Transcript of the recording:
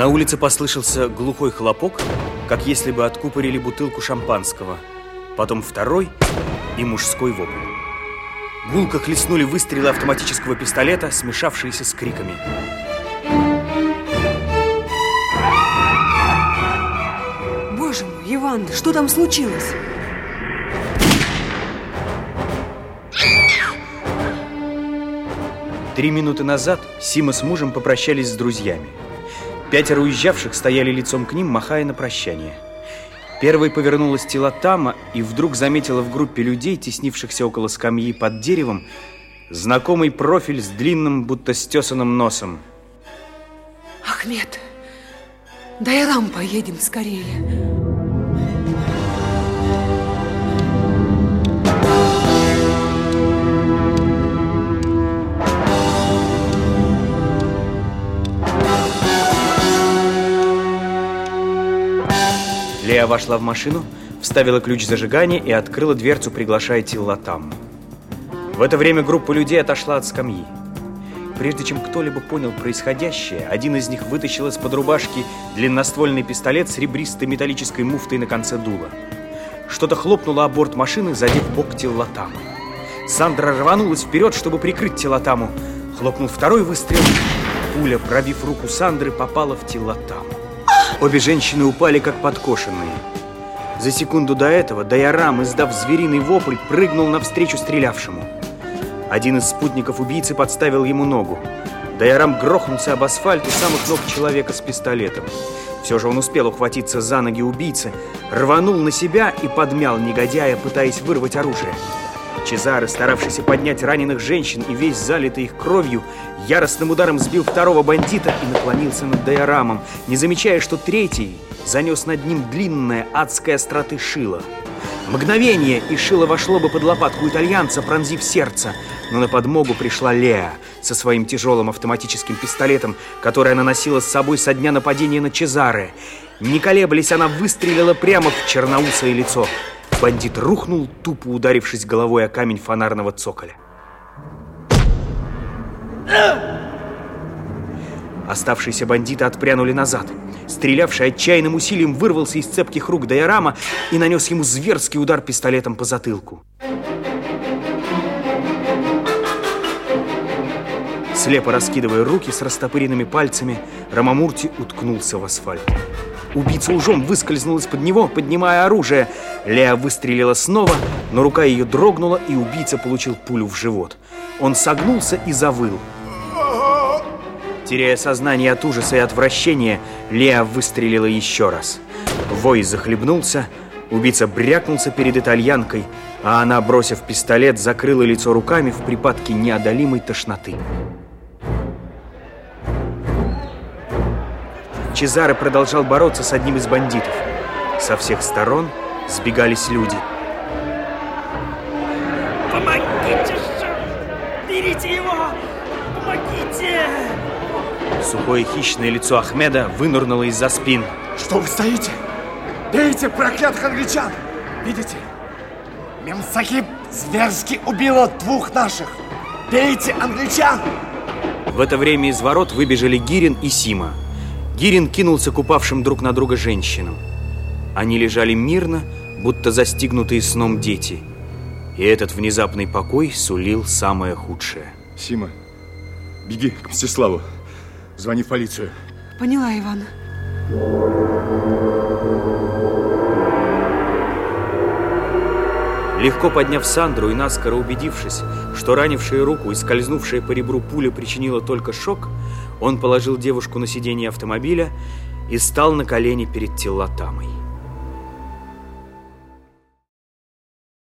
На улице послышался глухой хлопок, как если бы откупорили бутылку шампанского. Потом второй и мужской вопль. Гулко хлестнули выстрелы автоматического пистолета, смешавшиеся с криками. Боже мой, Иван, что там случилось? Три минуты назад Сима с мужем попрощались с друзьями. Пятеро уезжавших стояли лицом к ним, махая на прощание. Первой повернулась Тилатама и вдруг заметила в группе людей, теснившихся около скамьи под деревом, знакомый профиль с длинным, будто стесанным носом. Ахмед, дай рам поедем скорее. Лея вошла в машину, вставила ключ зажигания и открыла дверцу, приглашая Тиллатамму. В это время группа людей отошла от скамьи. Прежде чем кто-либо понял происходящее, один из них вытащил из-под рубашки длинноствольный пистолет с ребристой металлической муфтой на конце дула. Что-то хлопнуло о борт машины, задев бок Тиллатамы. Сандра рванулась вперед, чтобы прикрыть Тиллатаму. Хлопнул второй выстрел. Пуля, пробив руку Сандры, попала в Тиллатаму. Обе женщины упали, как подкошенные. За секунду до этого Дайарам, издав звериный вопль, прыгнул навстречу стрелявшему. Один из спутников убийцы подставил ему ногу. Дайарам грохнулся об асфальт у самых ног человека с пистолетом. Все же он успел ухватиться за ноги убийцы, рванул на себя и подмял негодяя, пытаясь вырвать оружие. Чезаре, старавшийся поднять раненых женщин и весь залитый их кровью, яростным ударом сбил второго бандита и наклонился над Дайорамом, не замечая, что третий занес над ним длинное адское остроты шило. Мгновение, и шило вошло бы под лопатку итальянца, пронзив сердце. Но на подмогу пришла Леа со своим тяжелым автоматическим пистолетом, который она носила с собой со дня нападения на Чезаре. Не колеблясь, она выстрелила прямо в черноусое лицо. Бандит рухнул, тупо ударившись головой о камень фонарного цоколя. Оставшиеся бандиты отпрянули назад. Стрелявший отчаянным усилием вырвался из цепких рук Дайорама и нанес ему зверский удар пистолетом по затылку. Слепо раскидывая руки с растопыренными пальцами, Рамамурти уткнулся в асфальт. Убийца ужом выскользнул из-под него, поднимая оружие. Леа выстрелила снова, но рука ее дрогнула, и убийца получил пулю в живот. Он согнулся и завыл. Теряя сознание от ужаса и отвращения, Леа выстрелила еще раз. Вой захлебнулся, убийца брякнулся перед итальянкой, а она, бросив пистолет, закрыла лицо руками в припадке неодолимой тошноты. Чезаре продолжал бороться с одним из бандитов. Со всех сторон сбегались люди. Помогите же! Берите его! Помогите! Сухое хищное лицо Ахмеда вынырнуло из-за спин. Что вы стоите? Бейте проклятых англичан! Видите? Мемсахиб зверски убила двух наших. Бейте англичан! В это время из ворот выбежали Гирин и Сима. Гирин кинулся к упавшим друг на друга женщинам. Они лежали мирно, будто застигнутые сном дети. И этот внезапный покой сулил самое худшее. Сима, беги к Мстиславу. Звони в полицию. Поняла, Иван. Легко подняв Сандру и наскоро убедившись, что ранившая руку и скользнувшая по ребру пуля причинила только шок, он положил девушку на сиденье автомобиля и стал на колени перед Теллатамой.